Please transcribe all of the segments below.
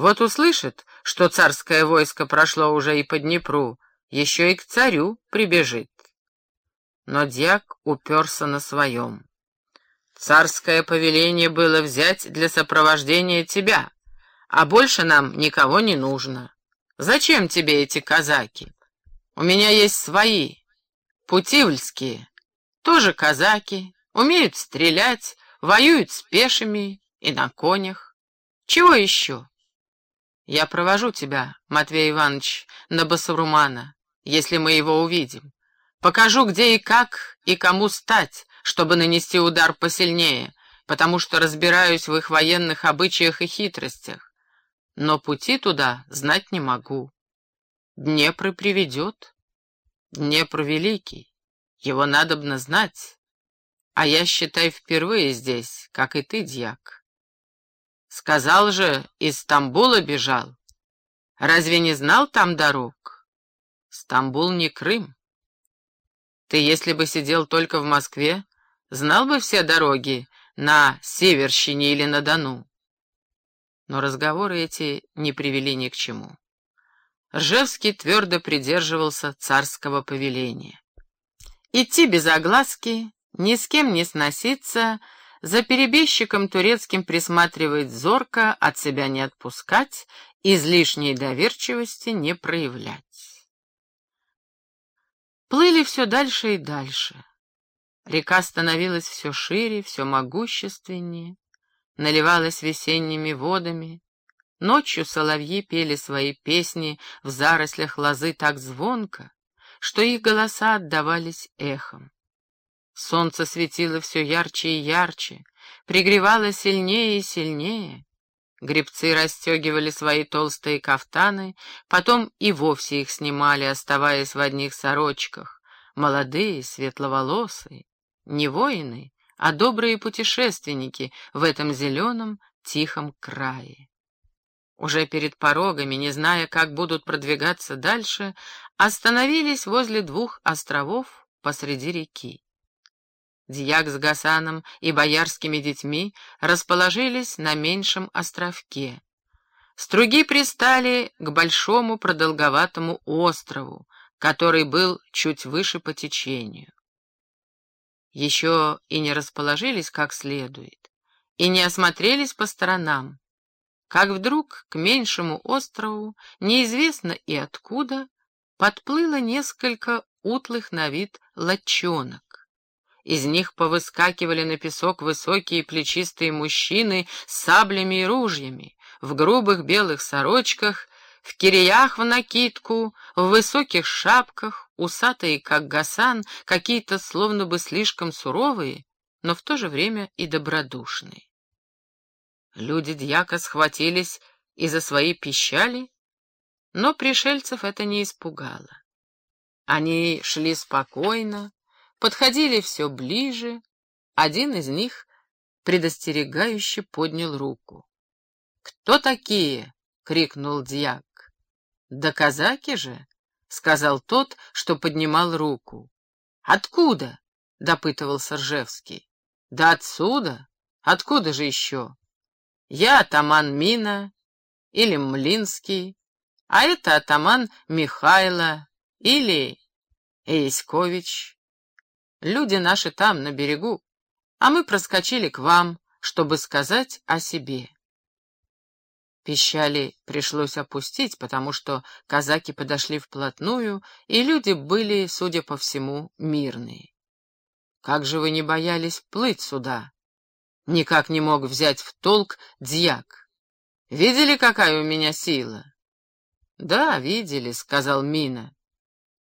Вот услышит, что царское войско прошло уже и по Днепру, еще и к царю прибежит. Но дьяк уперся на своем. Царское повеление было взять для сопровождения тебя, а больше нам никого не нужно. Зачем тебе эти казаки? У меня есть свои, путивльские, тоже казаки, умеют стрелять, воюют с пешими и на конях. Чего еще? Я провожу тебя, Матвей Иванович, на Басурумана, если мы его увидим. Покажу, где и как, и кому стать, чтобы нанести удар посильнее, потому что разбираюсь в их военных обычаях и хитростях. Но пути туда знать не могу. Днепр приведет. Днепр великий, его надобно знать. А я, считай, впервые здесь, как и ты, дьяк. Сказал же, из Стамбула бежал. Разве не знал там дорог? Стамбул не Крым. Ты, если бы сидел только в Москве, знал бы все дороги на Северщине или на Дону. Но разговоры эти не привели ни к чему. Ржевский твердо придерживался царского повеления. Идти без огласки, ни с кем не сноситься, за перебежчиком турецким присматривать зорко, от себя не отпускать, излишней доверчивости не проявлять. Плыли все дальше и дальше. Река становилась все шире, все могущественнее, наливалась весенними водами. Ночью соловьи пели свои песни в зарослях лозы так звонко, что их голоса отдавались эхом. Солнце светило все ярче и ярче, пригревало сильнее и сильнее. Гребцы расстегивали свои толстые кафтаны, потом и вовсе их снимали, оставаясь в одних сорочках. Молодые, светловолосые, не воины, а добрые путешественники в этом зеленом, тихом крае. Уже перед порогами, не зная, как будут продвигаться дальше, остановились возле двух островов посреди реки. Дьяк с Гасаном и боярскими детьми расположились на меньшем островке. Струги пристали к большому продолговатому острову, который был чуть выше по течению. Еще и не расположились как следует, и не осмотрелись по сторонам, как вдруг к меньшему острову, неизвестно и откуда, подплыло несколько утлых на вид лодчонок. Из них повыскакивали на песок высокие плечистые мужчины с саблями и ружьями, в грубых белых сорочках, в кириях в накидку, в высоких шапках, усатые, как гасан, какие-то словно бы слишком суровые, но в то же время и добродушные. Люди дьяка схватились и за свои пищали, но пришельцев это не испугало. Они шли спокойно, подходили все ближе. Один из них предостерегающе поднял руку. «Кто такие?» — крикнул дьяк. «Да казаки же!» — сказал тот, что поднимал руку. «Откуда?» — допытывался Ржевский. «Да отсюда. Откуда же еще? Я атаман Мина или Млинский, а это атаман Михайло или Эйскович. Люди наши там, на берегу, а мы проскочили к вам, чтобы сказать о себе. Пищали пришлось опустить, потому что казаки подошли вплотную, и люди были, судя по всему, мирные. Как же вы не боялись плыть сюда? Никак не мог взять в толк дьяк. Видели, какая у меня сила? Да, видели, сказал Мина.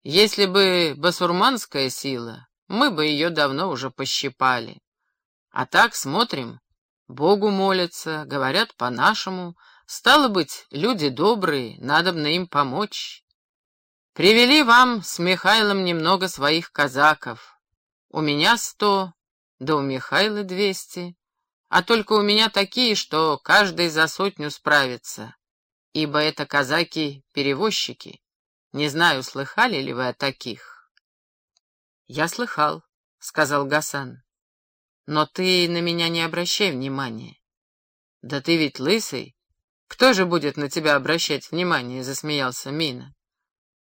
Если бы басурманская сила, мы бы ее давно уже пощипали. А так смотрим, Богу молятся, говорят по-нашему. Стало быть, люди добрые, надо бы им помочь. Привели вам с Михайлом немного своих казаков. У меня сто, да у Михайла двести. А только у меня такие, что каждый за сотню справится. Ибо это казаки-перевозчики. Не знаю, слыхали ли вы о таких. «Я слыхал», — сказал Гасан. «Но ты на меня не обращай внимания. Да ты ведь лысый, Кто же будет на тебя обращать внимание?» — засмеялся Мина.